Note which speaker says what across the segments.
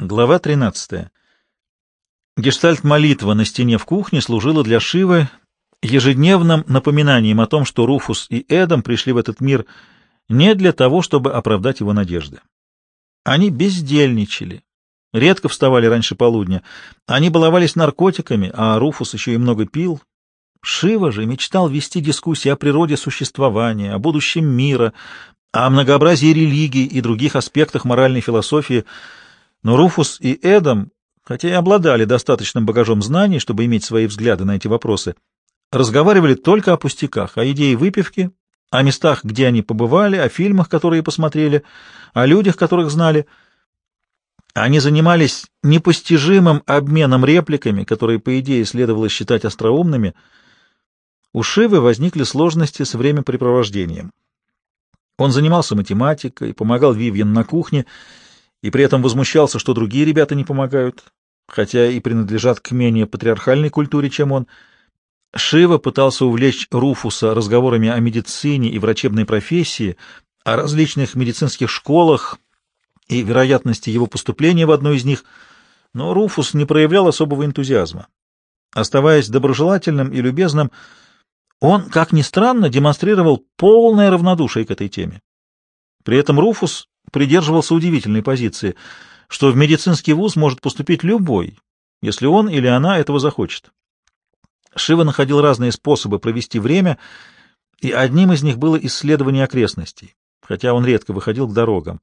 Speaker 1: Глава 13. Гештальт-молитва на стене в кухне служила для Шивы ежедневным напоминанием о том, что Руфус и Эдам пришли в этот мир не для того, чтобы оправдать его надежды. Они бездельничали, редко вставали раньше полудня, они баловались наркотиками, а Руфус еще и много пил. Шива же мечтал вести дискуссии о природе существования, о будущем мира, о многообразии религий и других аспектах моральной философии — но Руфус и Эдам, хотя и обладали достаточным багажом знаний, чтобы иметь свои взгляды на эти вопросы, разговаривали только о пустяках, о идее выпивки, о местах, где они побывали, о фильмах, которые посмотрели, о людях, которых знали. Они занимались непостижимым обменом репликами, которые, по идее, следовало считать остроумными. У Шивы возникли сложности с времяпрепровождением. Он занимался математикой, помогал Вивьен на кухне и при этом возмущался, что другие ребята не помогают, хотя и принадлежат к менее патриархальной культуре, чем он. Шива пытался увлечь Руфуса разговорами о медицине и врачебной профессии, о различных медицинских школах и вероятности его поступления в одну из них, но Руфус не проявлял особого энтузиазма. Оставаясь доброжелательным и любезным, он, как ни странно, демонстрировал полное равнодушие к этой теме. При этом Руфус придерживался удивительной позиции, что в медицинский вуз может поступить любой, если он или она этого захочет. Шива находил разные способы провести время, и одним из них было исследование окрестностей, хотя он редко выходил к дорогам.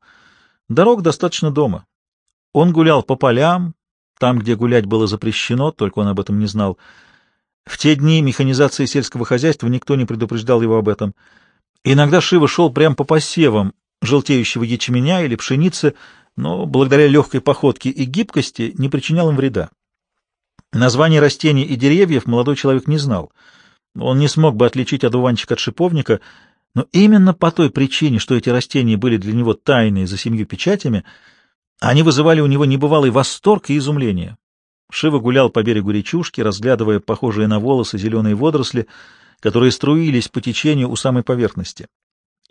Speaker 1: Дорог достаточно дома. Он гулял по полям, там, где гулять было запрещено, только он об этом не знал. В те дни механизации сельского хозяйства никто не предупреждал его об этом. Иногда Шива шел прямо по посевам, желтеющего ячменя или пшеницы, но благодаря легкой походке и гибкости не причинял им вреда. Название растений и деревьев молодой человек не знал. Он не смог бы отличить одуванчик от шиповника, но именно по той причине, что эти растения были для него тайны за семью печатями, они вызывали у него небывалый восторг и изумление. Шива гулял по берегу речушки, разглядывая похожие на волосы зеленые водоросли, которые струились по течению у самой поверхности.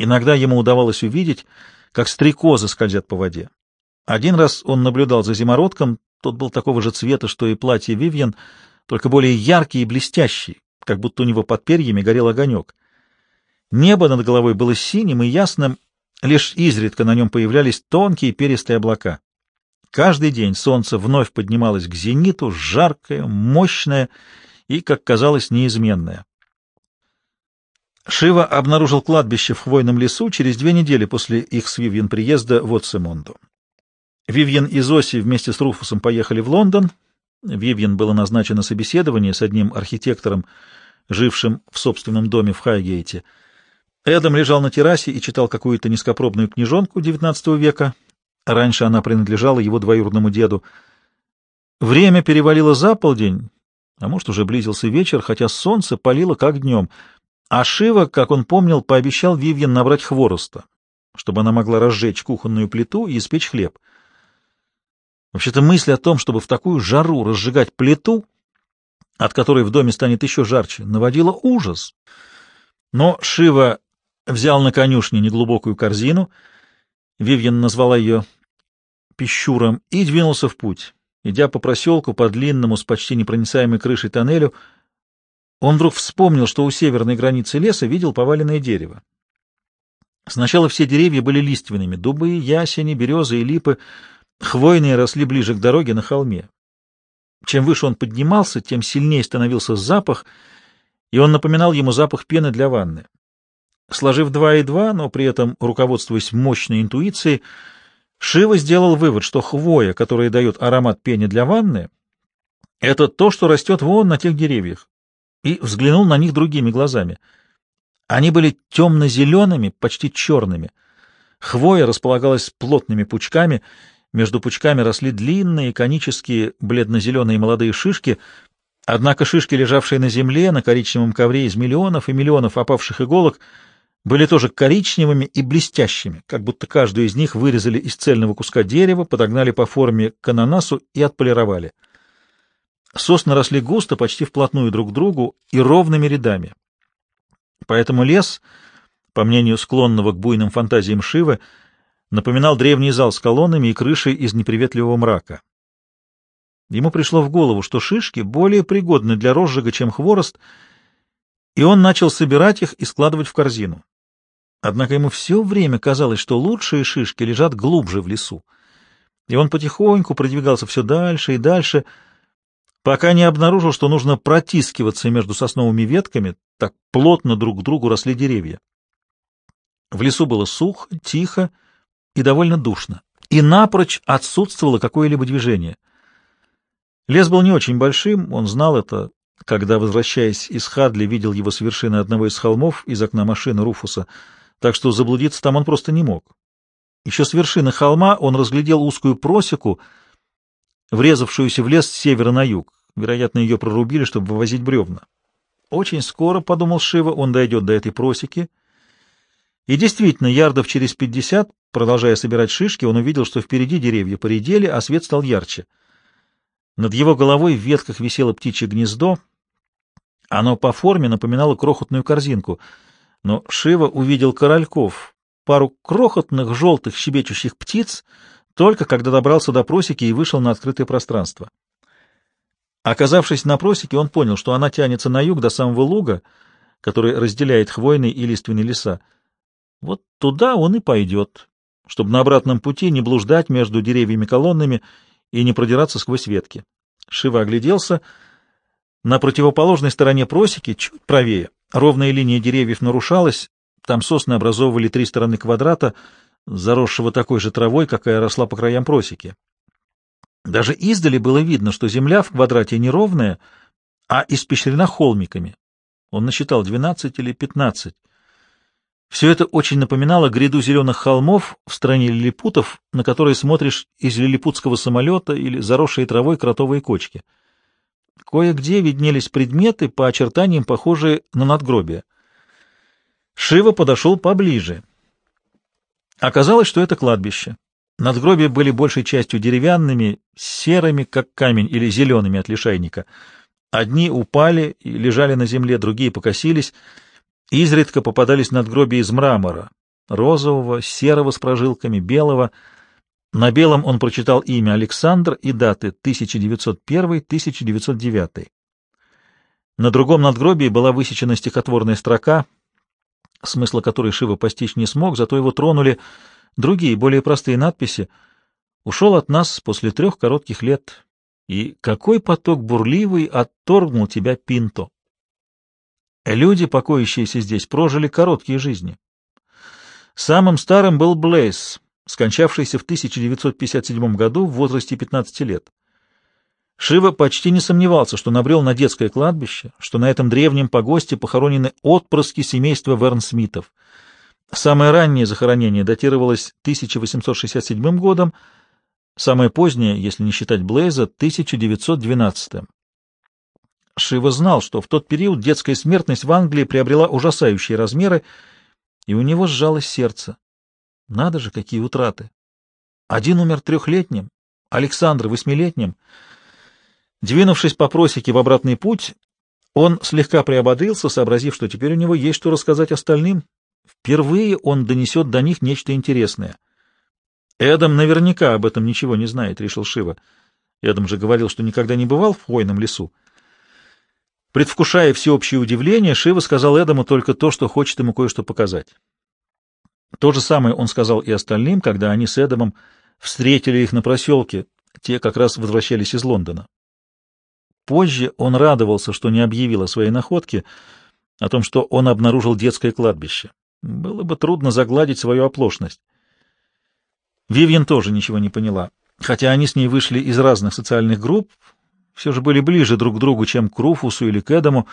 Speaker 1: Иногда ему удавалось увидеть, как стрекозы скользят по воде. Один раз он наблюдал за зимородком, тот был такого же цвета, что и платье Вивьен, только более яркий и блестящий, как будто у него под перьями горел огонек. Небо над головой было синим и ясным, лишь изредка на нем появлялись тонкие перистые облака. Каждый день солнце вновь поднималось к зениту, жаркое, мощное и, как казалось, неизменное. Шива обнаружил кладбище в хвойном лесу через две недели после их с Вивьен приезда в Отсемонду. Вивьен и Зоси вместе с Руфусом поехали в Лондон. Вивьен было назначено собеседование с одним архитектором, жившим в собственном доме в Хайгейте. Эдам лежал на террасе и читал какую-то низкопробную книжонку XIX века. Раньше она принадлежала его двоюродному деду. Время перевалило за полдень, а может, уже близился вечер, хотя солнце палило как днем — а Шива, как он помнил, пообещал Вивьен набрать хвороста, чтобы она могла разжечь кухонную плиту и испечь хлеб. Вообще-то мысль о том, чтобы в такую жару разжигать плиту, от которой в доме станет еще жарче, наводила ужас. Но Шива взял на конюшне неглубокую корзину, Вивьен назвала ее пищуром, и двинулся в путь. Идя по проселку по длинному с почти непроницаемой крышей тоннелю, он вдруг вспомнил, что у северной границы леса видел поваленное дерево. Сначала все деревья были лиственными — дубы, ясени, березы и липы. Хвойные росли ближе к дороге на холме. Чем выше он поднимался, тем сильнее становился запах, и он напоминал ему запах пены для ванны. Сложив два и два, но при этом руководствуясь мощной интуицией, Шива сделал вывод, что хвоя, которая дает аромат пены для ванны, это то, что растет вон на тех деревьях и взглянул на них другими глазами. Они были темно-зелеными, почти черными. Хвоя располагалась плотными пучками, между пучками росли длинные, конические, бледно-зеленые молодые шишки, однако шишки, лежавшие на земле, на коричневом ковре из миллионов и миллионов опавших иголок, были тоже коричневыми и блестящими, как будто каждую из них вырезали из цельного куска дерева, подогнали по форме к ананасу и отполировали. Сосны росли густо, почти вплотную друг к другу и ровными рядами. Поэтому лес, по мнению склонного к буйным фантазиям Шивы, напоминал древний зал с колоннами и крышей из неприветливого мрака. Ему пришло в голову, что шишки более пригодны для розжига, чем хворост, и он начал собирать их и складывать в корзину. Однако ему все время казалось, что лучшие шишки лежат глубже в лесу, и он потихоньку продвигался все дальше и дальше, пока не обнаружил, что нужно протискиваться между сосновыми ветками, так плотно друг к другу росли деревья. В лесу было сухо, тихо и довольно душно, и напрочь отсутствовало какое-либо движение. Лес был не очень большим, он знал это, когда, возвращаясь из Хадли, видел его с вершины одного из холмов из окна машины Руфуса, так что заблудиться там он просто не мог. Еще с вершины холма он разглядел узкую просеку, врезавшуюся в лес с севера на юг. Вероятно, ее прорубили, чтобы вывозить бревна. Очень скоро, — подумал Шива, — он дойдет до этой просеки. И действительно, ярдов через пятьдесят, продолжая собирать шишки, он увидел, что впереди деревья поредели, а свет стал ярче. Над его головой в ветках висело птичье гнездо. Оно по форме напоминало крохотную корзинку. Но Шива увидел корольков, пару крохотных желтых щебечущих птиц, только когда добрался до просеки и вышел на открытое пространство. Оказавшись на просеке, он понял, что она тянется на юг до самого луга, который разделяет хвойный и лиственные леса. Вот туда он и пойдет, чтобы на обратном пути не блуждать между деревьями-колоннами и не продираться сквозь ветки. Шива огляделся. На противоположной стороне просеки, чуть правее, ровная линия деревьев нарушалась, там сосны образовывали три стороны квадрата, заросшего такой же травой, какая росла по краям просеки. Даже издали было видно, что земля в квадрате неровная, а испещрена холмиками. Он насчитал двенадцать или пятнадцать. Все это очень напоминало гряду зеленых холмов в стране лилипутов, на которые смотришь из лилипутского самолета или заросшие травой кротовые кочки. Кое-где виднелись предметы, по очертаниям похожие на надгробия. Шива подошел поближе. Оказалось, что это кладбище. Надгробия были большей частью деревянными, серыми, как камень, или зелеными от лишайника. Одни упали и лежали на земле, другие покосились — Изредка попадались надгробия из мрамора, розового, серого с прожилками, белого. На белом он прочитал имя Александр и даты 1901-1909. На другом надгробии была высечена стихотворная строка, смысла которой Шива постичь не смог, зато его тронули другие, более простые надписи. «Ушел от нас после трех коротких лет, и какой поток бурливый отторгнул тебя Пинто!» Люди, покоящиеся здесь, прожили короткие жизни. Самым старым был Блейс, скончавшийся в 1957 году в возрасте 15 лет. Шива почти не сомневался, что набрел на детское кладбище, что на этом древнем погосте похоронены отпрыски семейства Вернсмитов. Самое раннее захоронение датировалось 1867 годом, самое позднее, если не считать Блейза, 1912. Шива знал, что в тот период детская смертность в Англии приобрела ужасающие размеры, и у него сжалось сердце. Надо же, какие утраты! Один умер трехлетним, Александр — восьмилетним. Двинувшись по просеке в обратный путь, он слегка приободрился, сообразив, что теперь у него есть что рассказать остальным. Впервые он донесет до них нечто интересное. Эдам наверняка об этом ничего не знает, — решил Шива. Эдам же говорил, что никогда не бывал в хвойном лесу. Предвкушая всеобщее удивление, Шива сказал Эдаму только то, что хочет ему кое-что показать. То же самое он сказал и остальным, когда они с Эдамом встретили их на проселке, те как раз возвращались из Лондона. Позже он радовался, что не объявил о своей находке, о том, что он обнаружил детское кладбище. Было бы трудно загладить свою оплошность. Вивьен тоже ничего не поняла. Хотя они с ней вышли из разных социальных групп, все же были ближе друг к другу, чем к Руфусу или к Эдаму,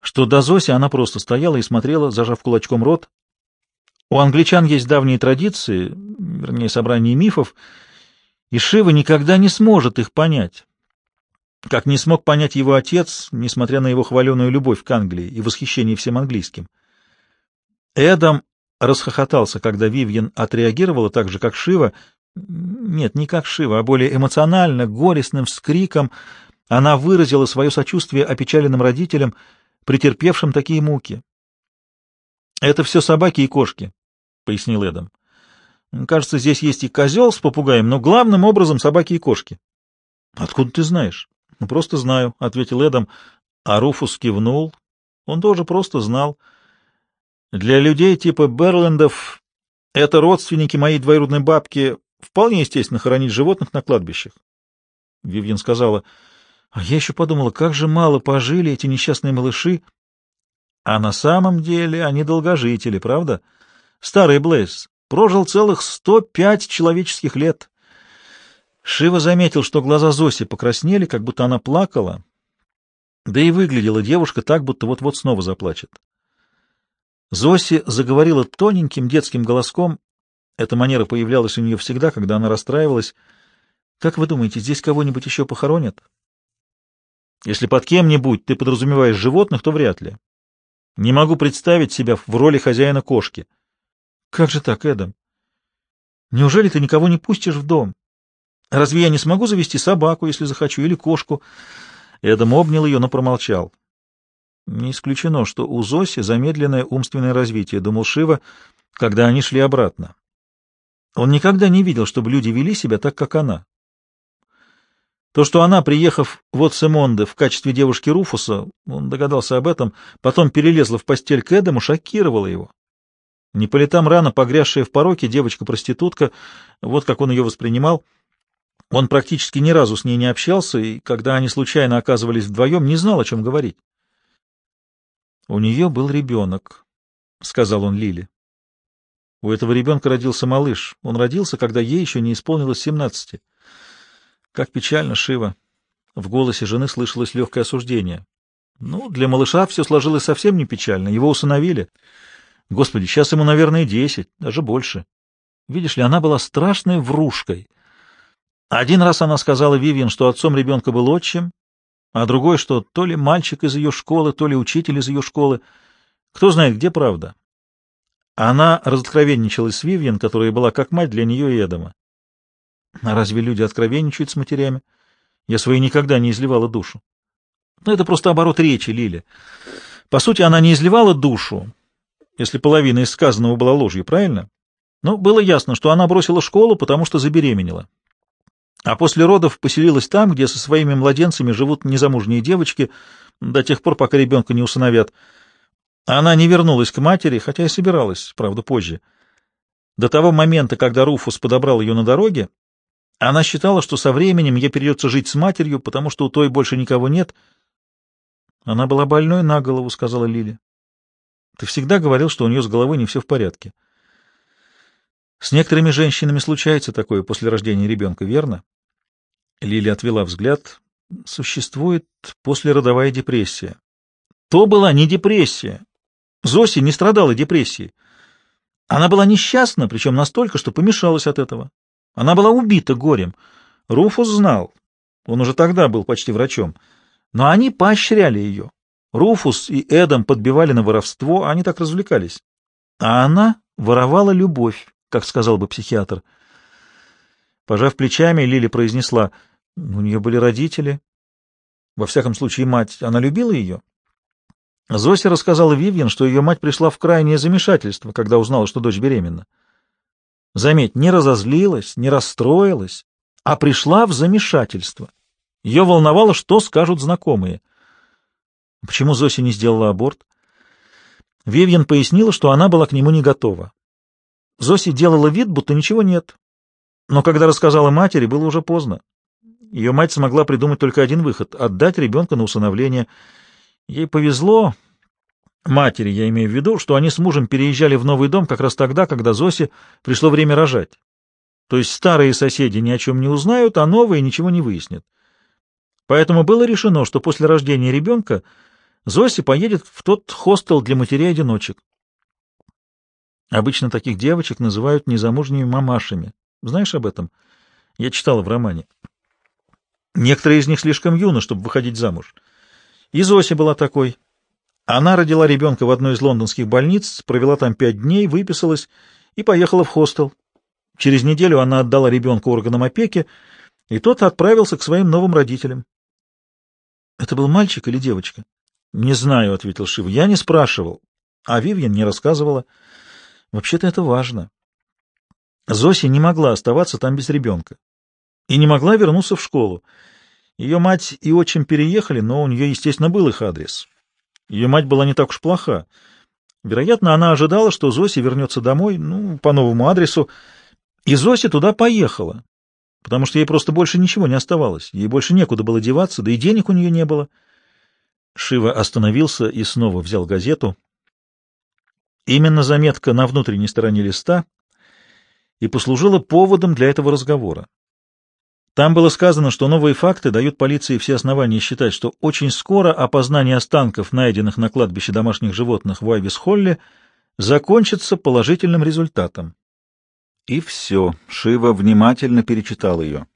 Speaker 1: что до Зоси она просто стояла и смотрела, зажав кулачком рот. У англичан есть давние традиции, вернее, собрание мифов, и Шива никогда не сможет их понять, как не смог понять его отец, несмотря на его хваленую любовь к Англии и восхищение всем английским. Эдам расхохотался, когда Вивьен отреагировала так же, как Шива, нет, не как Шива, а более эмоционально, горестным вскриком, она выразила свое сочувствие опечаленным родителям, претерпевшим такие муки. «Это все собаки и кошки», — пояснил Эдам. Кажется, здесь есть и козел с попугаем, но главным образом собаки и кошки. — Откуда ты знаешь? — Ну, просто знаю, — ответил Эдам. А Руфус кивнул. Он тоже просто знал. Для людей типа Берлендов это родственники моей двоюродной бабки. Вполне естественно хоронить животных на кладбищах. Вивьен сказала, а я еще подумала, как же мало пожили эти несчастные малыши. А на самом деле они долгожители, правда? Старый Блейз прожил целых сто пять человеческих лет. Шива заметил, что глаза Зоси покраснели, как будто она плакала, да и выглядела девушка так, будто вот-вот снова заплачет. Зоси заговорила тоненьким детским голоском. Эта манера появлялась у нее всегда, когда она расстраивалась. «Как вы думаете, здесь кого-нибудь еще похоронят?» «Если под кем-нибудь ты подразумеваешь животных, то вряд ли. Не могу представить себя в роли хозяина кошки». «Как же так, Эдам? Неужели ты никого не пустишь в дом? Разве я не смогу завести собаку, если захочу, или кошку?» Эдам обнял ее, но промолчал. Не исключено, что у Зоси замедленное умственное развитие, думал Шива, когда они шли обратно. Он никогда не видел, чтобы люди вели себя так, как она. То, что она, приехав в Отсемонде в качестве девушки Руфуса, он догадался об этом, потом перелезла в постель к Эдаму, шокировало его. Не по летам рано погрязшая в пороке девочка-проститутка, вот как он ее воспринимал — он практически ни разу с ней не общался, и когда они случайно оказывались вдвоем, не знал, о чем говорить. «У нее был ребенок», — сказал он Лиле. «У этого ребенка родился малыш. Он родился, когда ей еще не исполнилось семнадцати. Как печально, Шива!» В голосе жены слышалось легкое осуждение. «Ну, для малыша все сложилось совсем не печально. Его усыновили. Господи, сейчас ему, наверное, десять, даже больше. Видишь ли, она была страшной врушкой». Один раз она сказала Вивьен, что отцом ребенка был отчим, а другой, что то ли мальчик из ее школы, то ли учитель из ее школы. Кто знает, где правда. Она разоткровенничалась с Вивьен, которая была как мать для нее и Эдама. А разве люди откровенничают с матерями? Я своей никогда не изливала душу. Но ну, это просто оборот речи, Лили. По сути, она не изливала душу, если половина из сказанного была ложью, правильно? Но было ясно, что она бросила школу, потому что забеременела а после родов поселилась там, где со своими младенцами живут незамужние девочки до тех пор, пока ребенка не усыновят. Она не вернулась к матери, хотя и собиралась, правда, позже. До того момента, когда Руфус подобрал ее на дороге, она считала, что со временем ей придется жить с матерью, потому что у той больше никого нет. Она была больной на голову, — сказала Лили. Ты всегда говорил, что у нее с головой не все в порядке. С некоторыми женщинами случается такое после рождения ребенка, верно? Лили отвела взгляд. Существует послеродовая депрессия. То была не депрессия. Зоси не страдала депрессией. Она была несчастна, причем настолько, что помешалась от этого. Она была убита горем. Руфус знал. Он уже тогда был почти врачом. Но они поощряли ее. Руфус и Эдам подбивали на воровство, они так развлекались. А она воровала любовь, как сказал бы психиатр. Пожав плечами, Лили произнесла, у нее были родители. Во всяком случае, мать. Она любила ее? Зося рассказала Вивьен, что ее мать пришла в крайнее замешательство, когда узнала, что дочь беременна. Заметь, не разозлилась, не расстроилась, а пришла в замешательство. Ее волновало, что скажут знакомые. Почему Зося не сделала аборт? Вивьен пояснила, что она была к нему не готова. Зоси делала вид, будто ничего нет. Но когда рассказала матери, было уже поздно. Ее мать смогла придумать только один выход — отдать ребенка на усыновление. Ей повезло, матери я имею в виду, что они с мужем переезжали в новый дом как раз тогда, когда Зосе пришло время рожать. То есть старые соседи ни о чем не узнают, а новые ничего не выяснят. Поэтому было решено, что после рождения ребенка Зоси поедет в тот хостел для матерей-одиночек. Обычно таких девочек называют незамужними мамашами. Знаешь об этом? Я читала в романе. Некоторые из них слишком юны, чтобы выходить замуж. И Зося была такой. Она родила ребенка в одной из лондонских больниц, провела там пять дней, выписалась и поехала в хостел. Через неделю она отдала ребенка органам опеки, и тот отправился к своим новым родителям. — Это был мальчик или девочка? — Не знаю, — ответил Шива. — Я не спрашивал. А Вивьен не рассказывала. Вообще-то это важно. Зося не могла оставаться там без ребенка и не могла вернуться в школу. Ее мать и отчим переехали, но у нее, естественно, был их адрес. Ее мать была не так уж плоха. Вероятно, она ожидала, что Зося вернется домой, ну, по новому адресу, и Зося туда поехала, потому что ей просто больше ничего не оставалось, ей больше некуда было деваться, да и денег у нее не было. Шива остановился и снова взял газету. Именно заметка на внутренней стороне листа и послужила поводом для этого разговора. Там было сказано, что новые факты дают полиции все основания считать, что очень скоро опознание останков, найденных на кладбище домашних животных в Айвис-Холле, закончится положительным результатом. И все. Шива внимательно перечитал ее.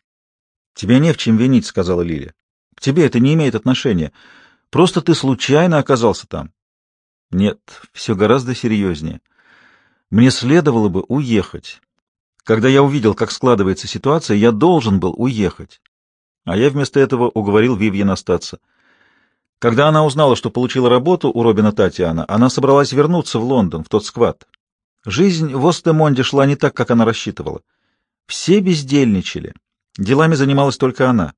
Speaker 1: «Тебя не в чем винить», — сказала Лиля. «К тебе это не имеет отношения. Просто ты случайно оказался там». «Нет, все гораздо серьезнее. Мне следовало бы уехать. Когда я увидел, как складывается ситуация, я должен был уехать. А я вместо этого уговорил Вивьен остаться. Когда она узнала, что получила работу у Робина Татьяна, она собралась вернуться в Лондон, в тот сквад. Жизнь в Остемонде шла не так, как она рассчитывала. Все бездельничали. Делами занималась только она.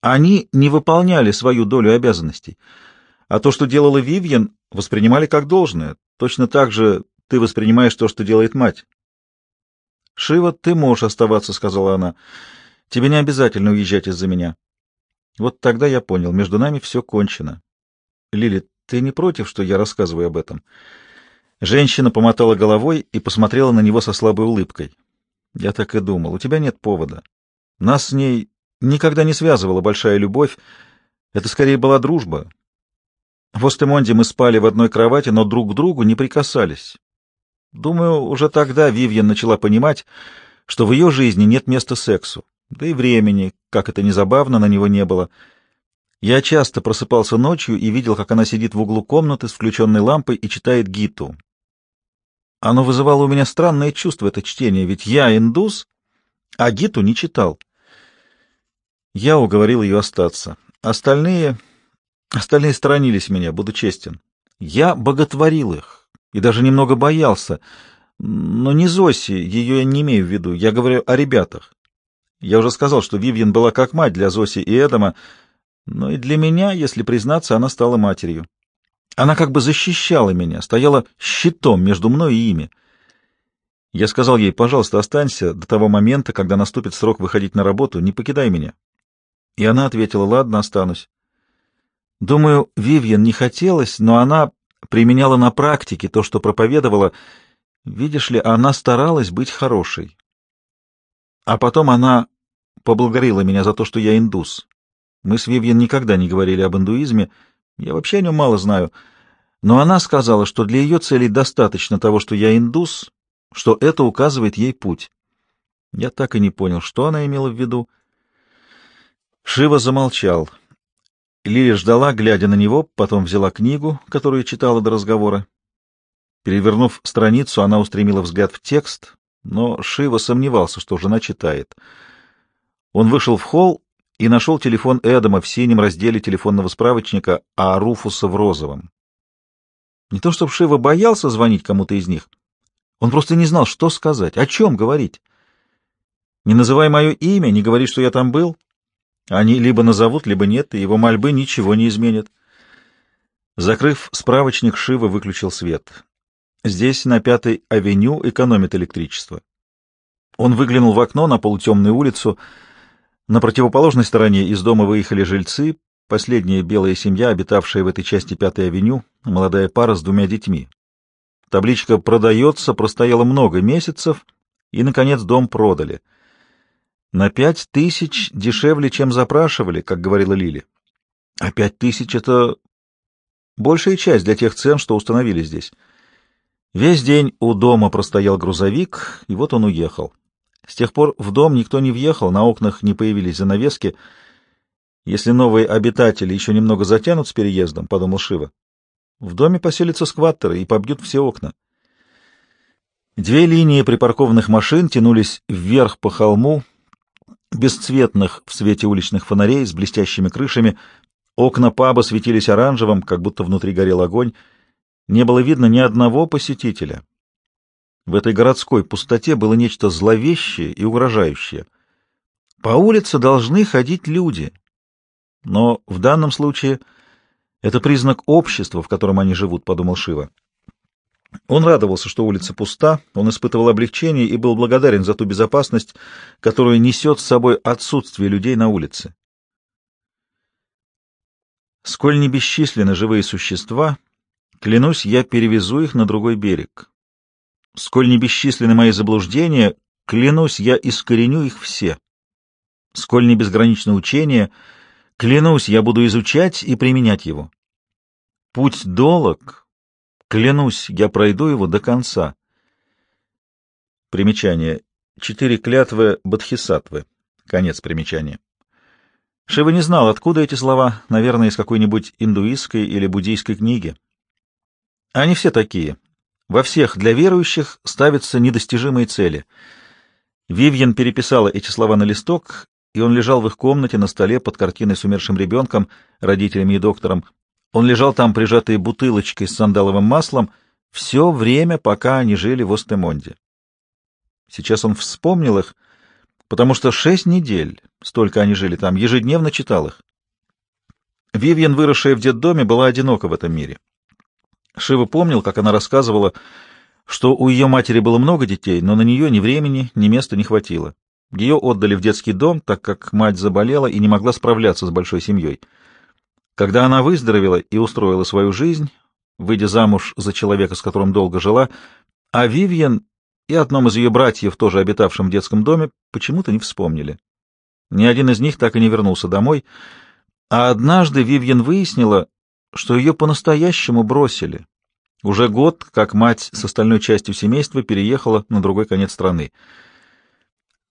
Speaker 1: Они не выполняли свою долю обязанностей. А то, что делала Вивьен, воспринимали как должное. Точно так же ты воспринимаешь то, что делает мать. «Шива, ты можешь оставаться», — сказала она. «Тебе не обязательно уезжать из-за меня». Вот тогда я понял, между нами все кончено. «Лили, ты не против, что я рассказываю об этом?» Женщина помотала головой и посмотрела на него со слабой улыбкой. «Я так и думал. У тебя нет повода. Нас с ней никогда не связывала большая любовь. Это скорее была дружба. В Остемонде мы спали в одной кровати, но друг к другу не прикасались. Думаю, уже тогда Вивьен начала понимать, что в ее жизни нет места сексу, да и времени, как это ни забавно, на него не было. Я часто просыпался ночью и видел, как она сидит в углу комнаты с включенной лампой и читает Гиту. Оно вызывало у меня странное чувство, это чтение, ведь я индус, а Гиту не читал. Я уговорил ее остаться. Остальные... Остальные сторонились меня, буду честен. Я боготворил их и даже немного боялся. Но не Зоси, ее я не имею в виду, я говорю о ребятах. Я уже сказал, что Вивьен была как мать для Зоси и Эдама, но и для меня, если признаться, она стала матерью. Она как бы защищала меня, стояла щитом между мной и ими. Я сказал ей, пожалуйста, останься до того момента, когда наступит срок выходить на работу, не покидай меня. И она ответила, ладно, останусь. Думаю, Вивьен не хотелось, но она применяла на практике то, что проповедовала. Видишь ли, она старалась быть хорошей. А потом она поблагодарила меня за то, что я индус. Мы с Вивьен никогда не говорили об индуизме, я вообще о нем мало знаю, но она сказала, что для ее целей достаточно того, что я индус, что это указывает ей путь. Я так и не понял, что она имела в виду. Шива замолчал. Лили ждала, глядя на него, потом взяла книгу, которую читала до разговора. Перевернув страницу, она устремила взгляд в текст, но Шива сомневался, что жена читает. Он вышел в холл и нашел телефон Эдама в синем разделе телефонного справочника, а Руфуса в розовом. Не то чтобы Шива боялся звонить кому-то из них, он просто не знал, что сказать, о чем говорить. Не называй мое имя, не говори, что я там был. Они либо назовут, либо нет, и его мольбы ничего не изменят. Закрыв справочник, Шива выключил свет. Здесь, на Пятой авеню, экономит электричество. Он выглянул в окно на полутемную улицу. На противоположной стороне из дома выехали жильцы, последняя белая семья, обитавшая в этой части Пятой авеню, молодая пара с двумя детьми. Табличка «Продается» простояла много месяцев, и, наконец, дом продали — на пять тысяч дешевле, чем запрашивали, как говорила Лили. А пять тысяч — это большая часть для тех цен, что установили здесь. Весь день у дома простоял грузовик, и вот он уехал. С тех пор в дом никто не въехал, на окнах не появились занавески. Если новые обитатели еще немного затянут с переездом, — подумал Шива, — в доме поселятся скваттеры и побьют все окна. Две линии припаркованных машин тянулись вверх по холму, бесцветных в свете уличных фонарей с блестящими крышами. Окна паба светились оранжевым, как будто внутри горел огонь. Не было видно ни одного посетителя. В этой городской пустоте было нечто зловещее и угрожающее. По улице должны ходить люди, но в данном случае это признак общества, в котором они живут, — подумал Шива. Он радовался, что улица пуста, он испытывал облегчение и был благодарен за ту безопасность, которую несет с собой отсутствие людей на улице. Сколь не бесчисленны живые существа, клянусь, я перевезу их на другой берег. Сколь не бесчисленны мои заблуждения, клянусь, я искореню их все. Сколь не безгранично учение, клянусь, я буду изучать и применять его. Путь долог, Клянусь, я пройду его до конца. Примечание. Четыре клятвы Бодхисаттвы. Конец примечания. Шива не знал, откуда эти слова, наверное, из какой-нибудь индуистской или буддийской книги. Они все такие. Во всех для верующих ставятся недостижимые цели. Вивьен переписала эти слова на листок, и он лежал в их комнате на столе под картиной с умершим ребенком, родителями и доктором. Он лежал там, прижатый бутылочкой с сандаловым маслом, все время, пока они жили в Остемонде. Сейчас он вспомнил их, потому что шесть недель, столько они жили там, ежедневно читал их. Вивьен, выросшая в детдоме, была одинока в этом мире. Шива помнил, как она рассказывала, что у ее матери было много детей, но на нее ни времени, ни места не хватило. Ее отдали в детский дом, так как мать заболела и не могла справляться с большой семьей. Когда она выздоровела и устроила свою жизнь, выйдя замуж за человека, с которым долго жила, а Вивьен и одном из ее братьев, тоже обитавшим в детском доме, почему-то не вспомнили. Ни один из них так и не вернулся домой, а однажды Вивьен выяснила, что ее по-настоящему бросили. Уже год, как мать с остальной частью семейства переехала на другой конец страны.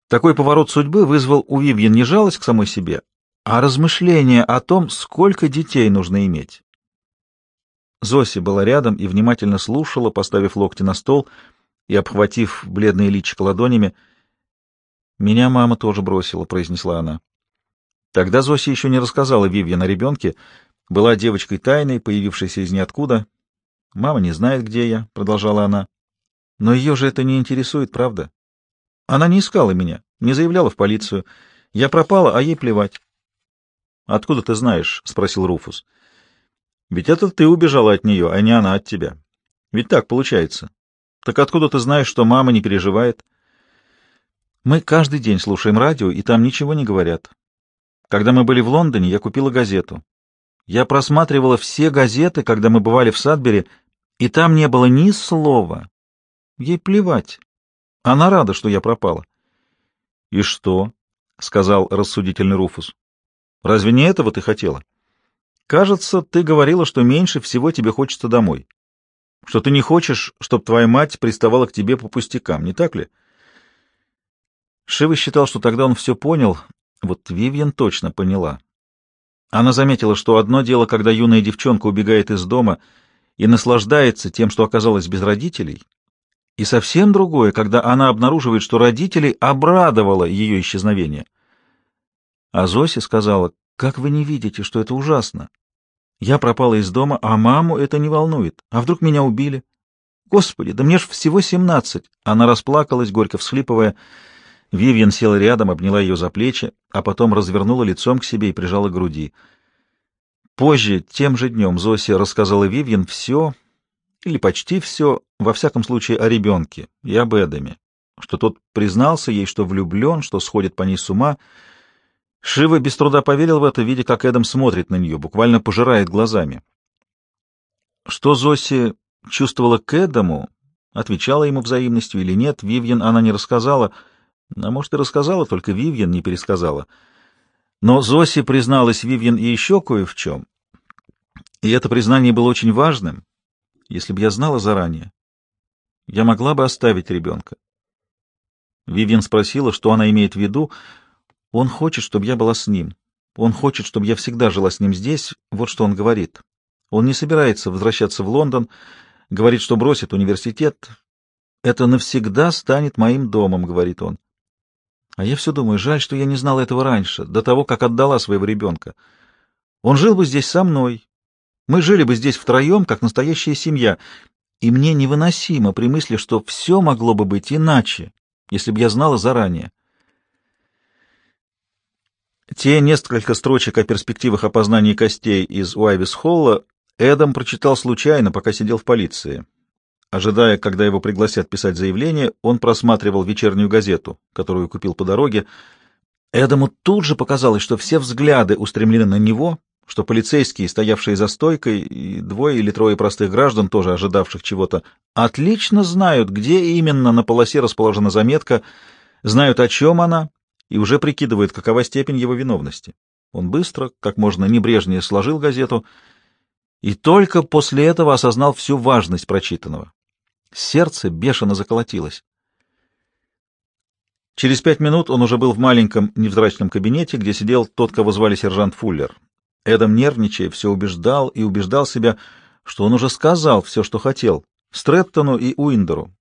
Speaker 1: Такой поворот судьбы вызвал у Вивьен не жалость к самой себе, а размышление о том, сколько детей нужно иметь. Зоси была рядом и внимательно слушала, поставив локти на стол и обхватив бледные личико ладонями. «Меня мама тоже бросила», — произнесла она. Тогда Зоси еще не рассказала Вивьен о ребенке, была девочкой тайной, появившейся из ниоткуда. «Мама не знает, где я», — продолжала она. «Но ее же это не интересует, правда? Она не искала меня, не заявляла в полицию. Я пропала, а ей плевать. Откуда ты знаешь? спросил Руфус. Ведь это ты убежала от нее, а не она от тебя. Ведь так получается. Так откуда ты знаешь, что мама не переживает? Мы каждый день слушаем радио, и там ничего не говорят. Когда мы были в Лондоне, я купила газету. Я просматривала все газеты, когда мы бывали в Садбери, и там не было ни слова. Ей плевать. Она рада, что я пропала. — И что? — сказал рассудительный Руфус. Разве не этого ты хотела? Кажется, ты говорила, что меньше всего тебе хочется домой. Что ты не хочешь, чтобы твоя мать приставала к тебе по пустякам, не так ли? Шива считал, что тогда он все понял. Вот Вивьен точно поняла. Она заметила, что одно дело, когда юная девчонка убегает из дома и наслаждается тем, что оказалась без родителей, и совсем другое, когда она обнаруживает, что родителей обрадовало ее исчезновение. А Зося сказала, «Как вы не видите, что это ужасно? Я пропала из дома, а маму это не волнует. А вдруг меня убили? Господи, да мне ж всего семнадцать!» Она расплакалась, горько всхлипывая. Вивьен села рядом, обняла ее за плечи, а потом развернула лицом к себе и прижала к груди. Позже, тем же днем, Зося рассказала Вивьен все, или почти все, во всяком случае, о ребенке и об Эдаме, что тот признался ей, что влюблен, что сходит по ней с ума, Шива без труда поверил в это, видя, как Эдам смотрит на нее, буквально пожирает глазами. Что Зоси чувствовала к Эдаму, отвечала ему взаимностью или нет, Вивьен она не рассказала, а может и рассказала, только Вивьен не пересказала. Но Зоси призналась Вивьен и еще кое в чем, и это признание было очень важным. Если бы я знала заранее, я могла бы оставить ребенка. Вивьен спросила, что она имеет в виду, он хочет, чтобы я была с ним. Он хочет, чтобы я всегда жила с ним здесь. Вот что он говорит. Он не собирается возвращаться в Лондон, говорит, что бросит университет. Это навсегда станет моим домом, говорит он. А я все думаю, жаль, что я не знала этого раньше, до того, как отдала своего ребенка. Он жил бы здесь со мной. Мы жили бы здесь втроем, как настоящая семья. и мне невыносимо при мысли, что все могло бы быть иначе, если бы я знала заранее. Те несколько строчек о перспективах опознания костей из Уайвис-Холла Эдам прочитал случайно, пока сидел в полиции. Ожидая, когда его пригласят писать заявление, он просматривал вечернюю газету, которую купил по дороге. Эдаму тут же показалось, что все взгляды устремлены на него, что полицейские, стоявшие за стойкой, и двое или трое простых граждан, тоже ожидавших чего-то, отлично знают, где именно на полосе расположена заметка, знают, о чем она, и уже прикидывают, какова степень его виновности. Он быстро, как можно небрежнее сложил газету, и только после этого осознал всю важность прочитанного. Сердце бешено заколотилось. Через пять минут он уже был в маленьком невзрачном кабинете, где сидел тот, кого звали сержант Фуллер. Эдам, нервничая, все убеждал и убеждал себя, что он уже сказал все, что хотел, Стрэттону и Уиндеру.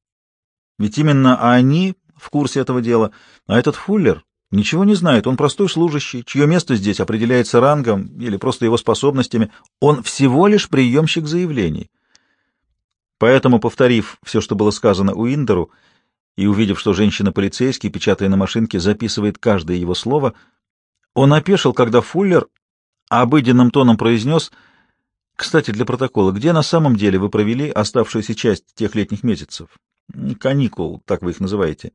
Speaker 1: Ведь именно они в курсе этого дела, а этот Фуллер ничего не знает, он простой служащий, чье место здесь определяется рангом или просто его способностями, он всего лишь приемщик заявлений. Поэтому, повторив все, что было сказано Уиндеру, и увидев, что женщина-полицейский, печатая на машинке, записывает каждое его слово, он опешил, когда Фуллер обыденным тоном произнес, «Кстати, для протокола, где на самом деле вы провели оставшуюся часть тех летних месяцев? Каникул, так вы их называете.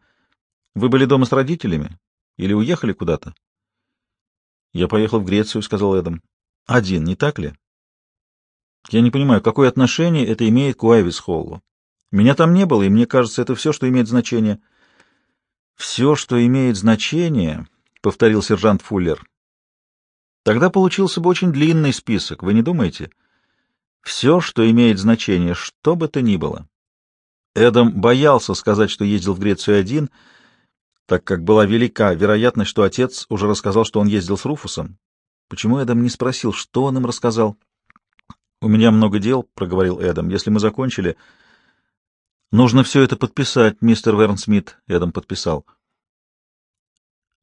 Speaker 1: Вы были дома с родителями? Или уехали куда-то?» «Я поехал в Грецию», — сказал Эдам. «Один, не так ли?» «Я не понимаю, какое отношение это имеет к Уайвис-Холлу? Меня там не было, и мне кажется, это все, что имеет значение». «Все, что имеет значение», — повторил сержант Фуллер, Тогда получился бы очень длинный список, вы не думаете? Все, что имеет значение, что бы то ни было. Эдам боялся сказать, что ездил в Грецию один, так как была велика вероятность, что отец уже рассказал, что он ездил с Руфусом. Почему Эдам не спросил, что он им рассказал? — У меня много дел, — проговорил Эдам. — Если мы закончили... — Нужно все это подписать, мистер Верн Смит, — Эдам подписал. —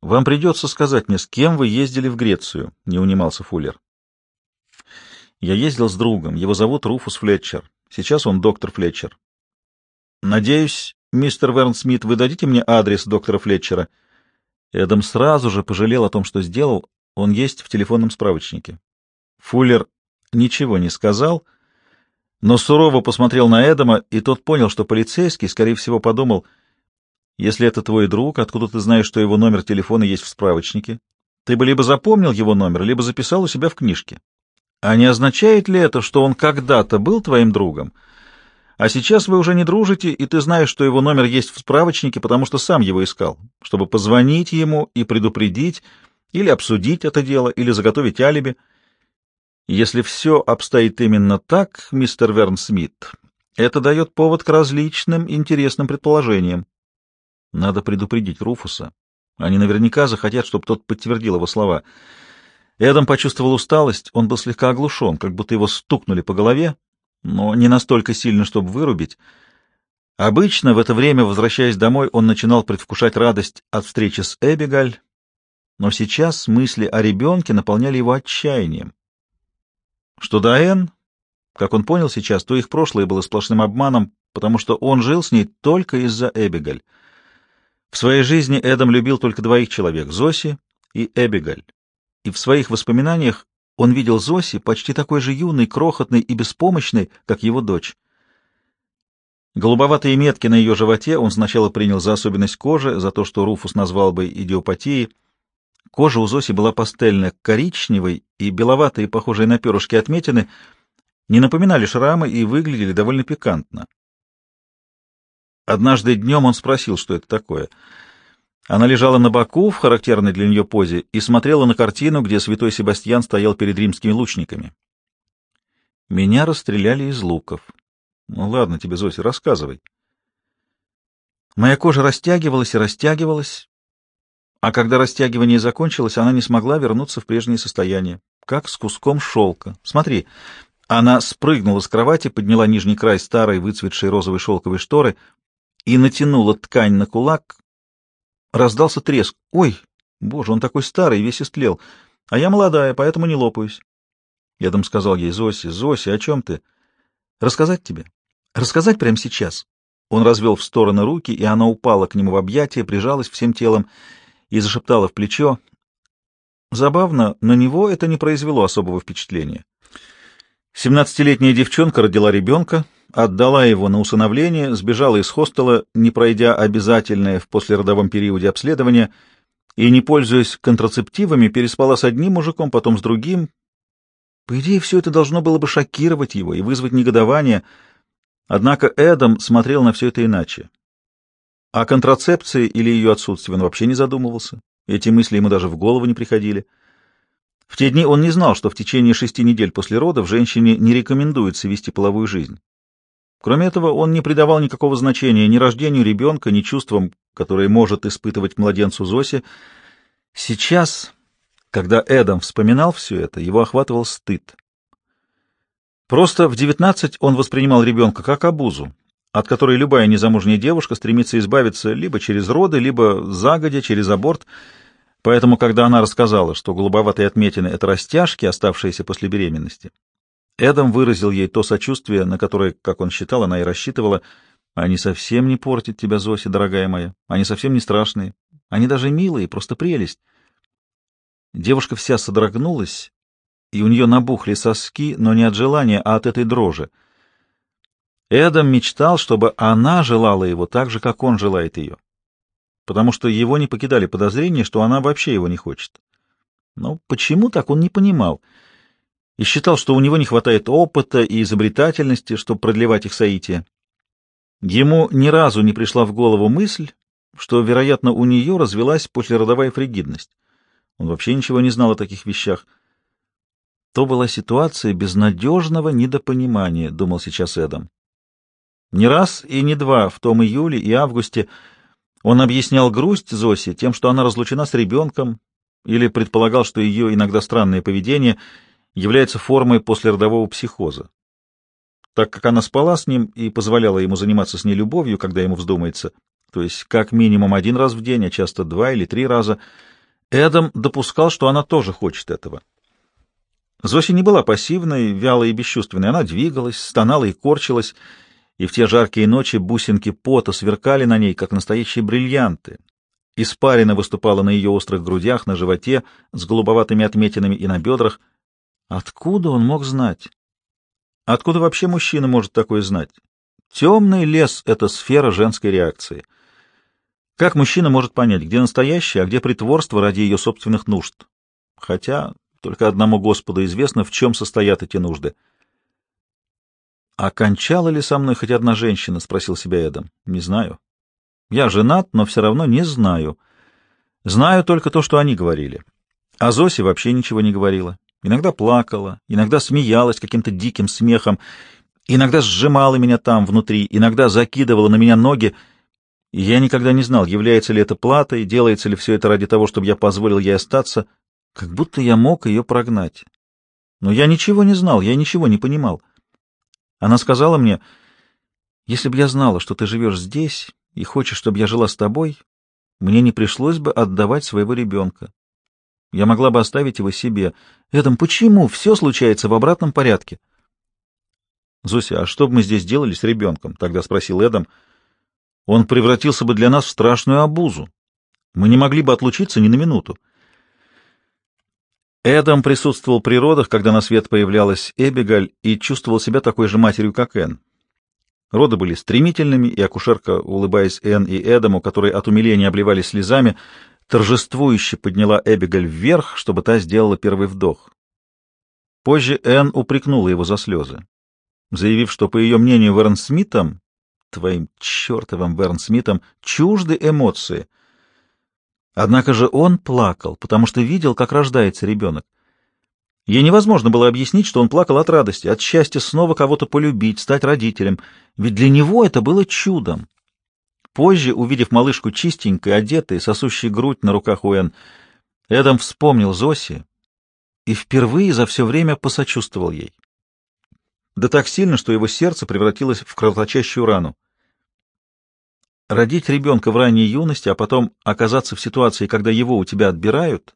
Speaker 1: вам придется сказать мне, с кем вы ездили в Грецию, — не унимался Фуллер. Я ездил с другом. Его зовут Руфус Флетчер. Сейчас он доктор Флетчер. Надеюсь, мистер Верн Смит, вы дадите мне адрес доктора Флетчера? Эдам сразу же пожалел о том, что сделал. Он есть в телефонном справочнике. Фуллер ничего не сказал, но сурово посмотрел на Эдама, и тот понял, что полицейский, скорее всего, подумал — если это твой друг, откуда ты знаешь, что его номер телефона есть в справочнике? Ты бы либо запомнил его номер, либо записал у себя в книжке. А не означает ли это, что он когда-то был твоим другом, а сейчас вы уже не дружите, и ты знаешь, что его номер есть в справочнике, потому что сам его искал, чтобы позвонить ему и предупредить, или обсудить это дело, или заготовить алиби? Если все обстоит именно так, мистер Верн Смит, это дает повод к различным интересным предположениям. Надо предупредить Руфуса. Они наверняка захотят, чтобы тот подтвердил его слова. Эдам почувствовал усталость, он был слегка оглушен, как будто его стукнули по голове, но не настолько сильно, чтобы вырубить. Обычно в это время, возвращаясь домой, он начинал предвкушать радость от встречи с Эбигаль, но сейчас мысли о ребенке наполняли его отчаянием. Что до Энн, как он понял сейчас, то их прошлое было сплошным обманом, потому что он жил с ней только из-за Эбигаль. В своей жизни Эдам любил только двоих человек — Зоси и Эбигаль. И в своих воспоминаниях он видел Зоси почти такой же юной, крохотной и беспомощной, как его дочь. Голубоватые метки на ее животе он сначала принял за особенность кожи, за то, что Руфус назвал бы идиопатией. Кожа у Зоси была пастельно-коричневой, и беловатые, похожие на перышки отметины, не напоминали шрамы и выглядели довольно пикантно. Однажды днем он спросил, что это такое. Она лежала на боку в характерной для нее позе и смотрела на картину, где святой Себастьян стоял перед римскими лучниками. Меня расстреляли из луков. Ну ладно тебе, Зося, рассказывай. Моя кожа растягивалась и растягивалась, а когда растягивание закончилось, она не смогла вернуться в прежнее состояние, как с куском шелка. Смотри, она спрыгнула с кровати, подняла нижний край старой выцветшей розовой шелковой шторы, и натянула ткань на кулак, раздался треск. «Ой, боже, он такой старый, весь истлел, а я молодая, поэтому не лопаюсь». Я там сказал ей, «Зоси, Зоси, о чем ты? Рассказать тебе?» Рассказать прямо сейчас?» Он развел в стороны руки, и она упала к нему в объятия, прижалась всем телом и зашептала в плечо. Забавно, на него это не произвело особого впечатления. Семнадцатилетняя девчонка родила ребенка, отдала его на усыновление, сбежала из хостела, не пройдя обязательное в послеродовом периоде обследование, и, не пользуясь контрацептивами, переспала с одним мужиком, потом с другим. По идее, все это должно было бы шокировать его и вызвать негодование, однако Эдам смотрел на все это иначе. О контрацепции или ее отсутствии он вообще не задумывался. Эти мысли ему даже в голову не приходили. В те дни он не знал, что в течение шести недель после родов женщине не рекомендуется вести половую жизнь. Кроме этого, он не придавал никакого значения ни рождению ребенка, ни чувствам, которые может испытывать младенцу Зоси. Сейчас, когда Эдам вспоминал все это, его охватывал стыд. Просто в девятнадцать он воспринимал ребенка как обузу, от которой любая незамужняя девушка стремится избавиться либо через роды, либо загодя, через аборт — Поэтому, когда она рассказала, что голубоватые отметины — это растяжки, оставшиеся после беременности, Эдам выразил ей то сочувствие, на которое, как он считал, она и рассчитывала. «Они совсем не портят тебя, Зося, дорогая моя. Они совсем не страшные. Они даже милые, просто прелесть». Девушка вся содрогнулась, и у нее набухли соски, но не от желания, а от этой дрожи. Эдам мечтал, чтобы она желала его так же, как он желает ее потому что его не покидали подозрения, что она вообще его не хочет. Но почему так, он не понимал, и считал, что у него не хватает опыта и изобретательности, чтобы продлевать их соитие. Ему ни разу не пришла в голову мысль, что, вероятно, у нее развелась послеродовая фригидность. Он вообще ничего не знал о таких вещах. То была ситуация безнадежного недопонимания, — думал сейчас Эдам. Не раз и не два в том июле и августе он объяснял грусть Зоси тем, что она разлучена с ребенком, или предполагал, что ее иногда странное поведение является формой послеродового психоза. Так как она спала с ним и позволяла ему заниматься с ней любовью, когда ему вздумается, то есть как минимум один раз в день, а часто два или три раза, Эдам допускал, что она тоже хочет этого. Зося не была пассивной, вялой и бесчувственной, она двигалась, стонала и корчилась, и в те жаркие ночи бусинки пота сверкали на ней, как настоящие бриллианты. Испарина выступала на ее острых грудях, на животе, с голубоватыми отметинами и на бедрах. Откуда он мог знать? Откуда вообще мужчина может такое знать? Темный лес — это сфера женской реакции. Как мужчина может понять, где настоящее, а где притворство ради ее собственных нужд? Хотя только одному Господу известно, в чем состоят эти нужды — «А кончала ли со мной хоть одна женщина?» — спросил себя Эдом. «Не знаю. Я женат, но все равно не знаю. Знаю только то, что они говорили. А Зоси вообще ничего не говорила. Иногда плакала, иногда смеялась каким-то диким смехом, иногда сжимала меня там внутри, иногда закидывала на меня ноги, и я никогда не знал, является ли это платой, делается ли все это ради того, чтобы я позволил ей остаться, как будто я мог ее прогнать. Но я ничего не знал, я ничего не понимал. Она сказала мне, если бы я знала, что ты живешь здесь и хочешь, чтобы я жила с тобой, мне не пришлось бы отдавать своего ребенка. Я могла бы оставить его себе. Эдам, почему все случается в обратном порядке? Зося, а что бы мы здесь делали с ребенком? Тогда спросил Эдам. Он превратился бы для нас в страшную обузу. Мы не могли бы отлучиться ни на минуту. Эдам присутствовал при родах, когда на свет появлялась Эбигаль, и чувствовал себя такой же матерью, как Энн. Роды были стремительными, и акушерка, улыбаясь Энн и Эдаму, которые от умиления обливались слезами, торжествующе подняла Эбигаль вверх, чтобы та сделала первый вдох. Позже Энн упрекнула его за слезы, заявив, что, по ее мнению, Верн Смитом, твоим чертовым Верн Смитом, чужды эмоции — Однако же он плакал, потому что видел, как рождается ребенок. Ей невозможно было объяснить, что он плакал от радости, от счастья снова кого-то полюбить, стать родителем, ведь для него это было чудом. Позже, увидев малышку чистенькой, одетой, сосущей грудь на руках у Энн, Эдам вспомнил Зоси и впервые за все время посочувствовал ей. Да так сильно, что его сердце превратилось в кровоточащую рану. Родить ребенка в ранней юности, а потом оказаться в ситуации, когда его у тебя отбирают,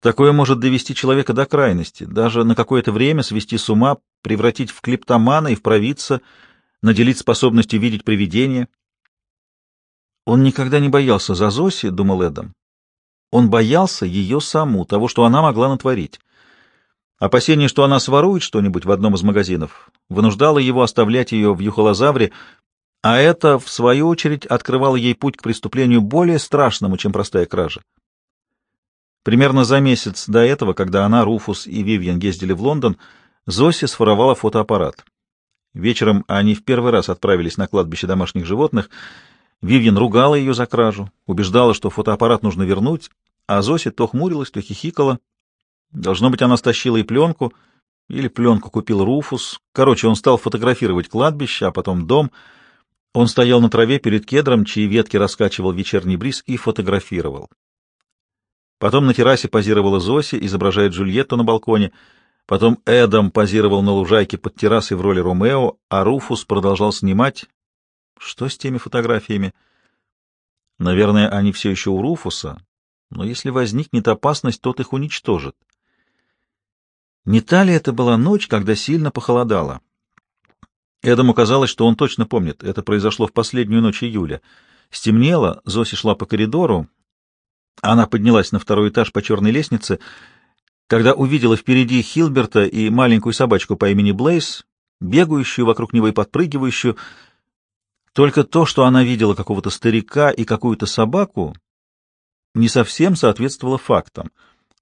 Speaker 1: такое может довести человека до крайности, даже на какое-то время свести с ума, превратить в клептомана и в провидца, наделить способностью видеть привидения. Он никогда не боялся за Зоси, — думал Эдам. Он боялся ее саму, того, что она могла натворить. Опасение, что она сворует что-нибудь в одном из магазинов, вынуждало его оставлять ее в юхолозавре, а это, в свою очередь, открывало ей путь к преступлению более страшному, чем простая кража. Примерно за месяц до этого, когда она, Руфус и Вивьен ездили в Лондон, Зоси сфоровала фотоаппарат. Вечером они в первый раз отправились на кладбище домашних животных. Вивьен ругала ее за кражу, убеждала, что фотоаппарат нужно вернуть, а Зоси то хмурилась, то хихикала. Должно быть, она стащила и пленку, или пленку купил Руфус. Короче, он стал фотографировать кладбище, а потом дом. Он стоял на траве перед кедром, чьи ветки раскачивал вечерний бриз, и фотографировал. Потом на террасе позировала Зоси, изображая Джульетту на балконе. Потом Эдам позировал на лужайке под террасой в роли Ромео, а Руфус продолжал снимать. Что с теми фотографиями? Наверное, они все еще у Руфуса, но если возникнет опасность, тот их уничтожит. Не та ли это была ночь, когда сильно похолодало? Эдаму казалось, что он точно помнит. Это произошло в последнюю ночь июля. Стемнело, Зоси шла по коридору, она поднялась на второй этаж по черной лестнице, когда увидела впереди Хилберта и маленькую собачку по имени Блейз, бегающую вокруг него и подпрыгивающую. Только то, что она видела какого-то старика и какую-то собаку, не совсем соответствовало фактам,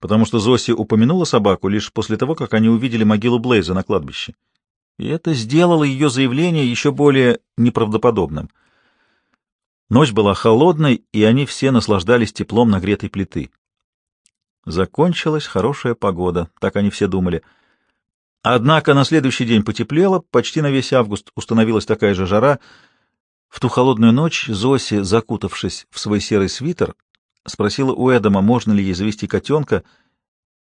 Speaker 1: потому что Зоси упомянула собаку лишь после того, как они увидели могилу Блейза на кладбище. И это сделало ее заявление еще более неправдоподобным — Ночь была холодной, и они все наслаждались теплом нагретой плиты. Закончилась хорошая погода, так они все думали. Однако на следующий день потеплело, почти на весь август установилась такая же жара. В ту холодную ночь Зоси, закутавшись в свой серый свитер, спросила у Эдама, можно ли ей завести котенка,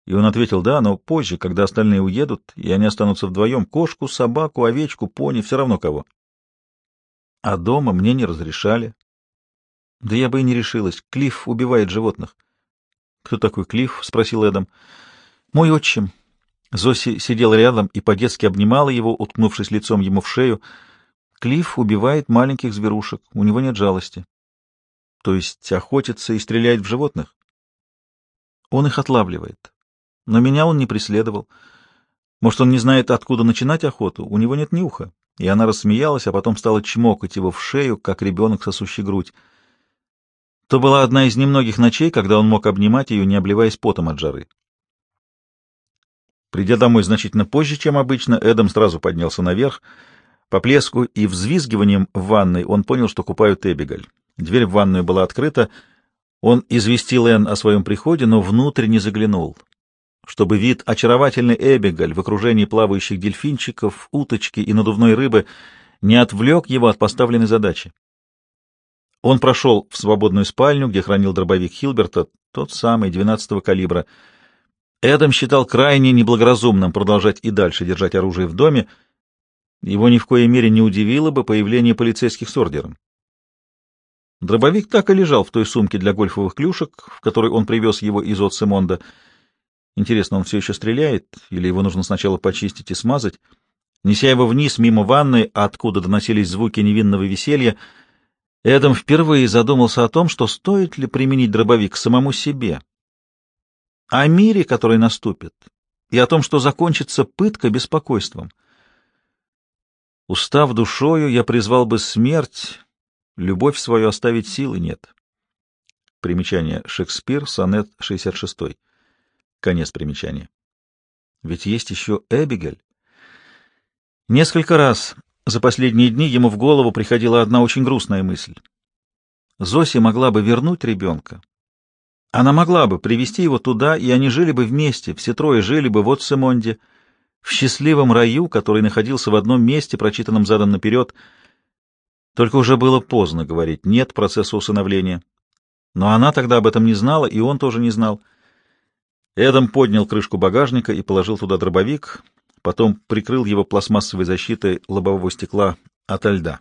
Speaker 1: и он ответил «да, но позже, когда остальные уедут, и они останутся вдвоем, кошку, собаку, овечку, пони, все равно кого». А дома мне не разрешали, да я бы и не решилась. Клифф убивает животных. — Кто такой Клифф? — спросил Эдам. — Мой отчим. Зоси сидела рядом и по-детски обнимала его, уткнувшись лицом ему в шею. Клифф убивает маленьких зверушек, у него нет жалости. То есть охотится и стреляет в животных? Он их отлавливает. Но меня он не преследовал. Может, он не знает, откуда начинать охоту? У него нет нюха. И она рассмеялась, а потом стала чмокать его в шею, как ребенок, сосущий грудь. То была одна из немногих ночей, когда он мог обнимать ее, не обливаясь потом от жары. Придя домой значительно позже, чем обычно, Эдам сразу поднялся наверх. По плеску и взвизгиванием в ванной он понял, что купают Эбигаль. Дверь в ванную была открыта. Он известил Энн о своем приходе, но внутрь не заглянул. Чтобы вид очаровательной Эбигаль в окружении плавающих дельфинчиков, уточки и надувной рыбы не отвлек его от поставленной задачи. Он прошел в свободную спальню, где хранил дробовик Хилберта, тот самый, 12-го калибра. Эдам считал крайне неблагоразумным продолжать и дальше держать оружие в доме. Его ни в коей мере не удивило бы появление полицейских с ордером. Дробовик так и лежал в той сумке для гольфовых клюшек, в которой он привез его из Отсемонда. Интересно, он все еще стреляет, или его нужно сначала почистить и смазать? Неся его вниз, мимо ванны, откуда доносились звуки невинного веселья, — Эдам впервые задумался о том, что стоит ли применить дробовик к самому себе, о мире, который наступит, и о том, что закончится пытка беспокойством. Устав душою, я призвал бы смерть, любовь свою оставить силы нет. Примечание. Шекспир, сонет 66. Конец примечания. Ведь есть еще Эбигель. Несколько раз за последние дни ему в голову приходила одна очень грустная мысль. Зоси могла бы вернуть ребенка. Она могла бы привести его туда, и они жили бы вместе, все трое жили бы вот в Семонде, в счастливом раю, который находился в одном месте, прочитанном задом наперед. Только уже было поздно говорить «нет» процессу усыновления. Но она тогда об этом не знала, и он тоже не знал. Эдам поднял крышку багажника и положил туда дробовик, потом прикрыл его пластмассовой защитой лобового стекла ото льда.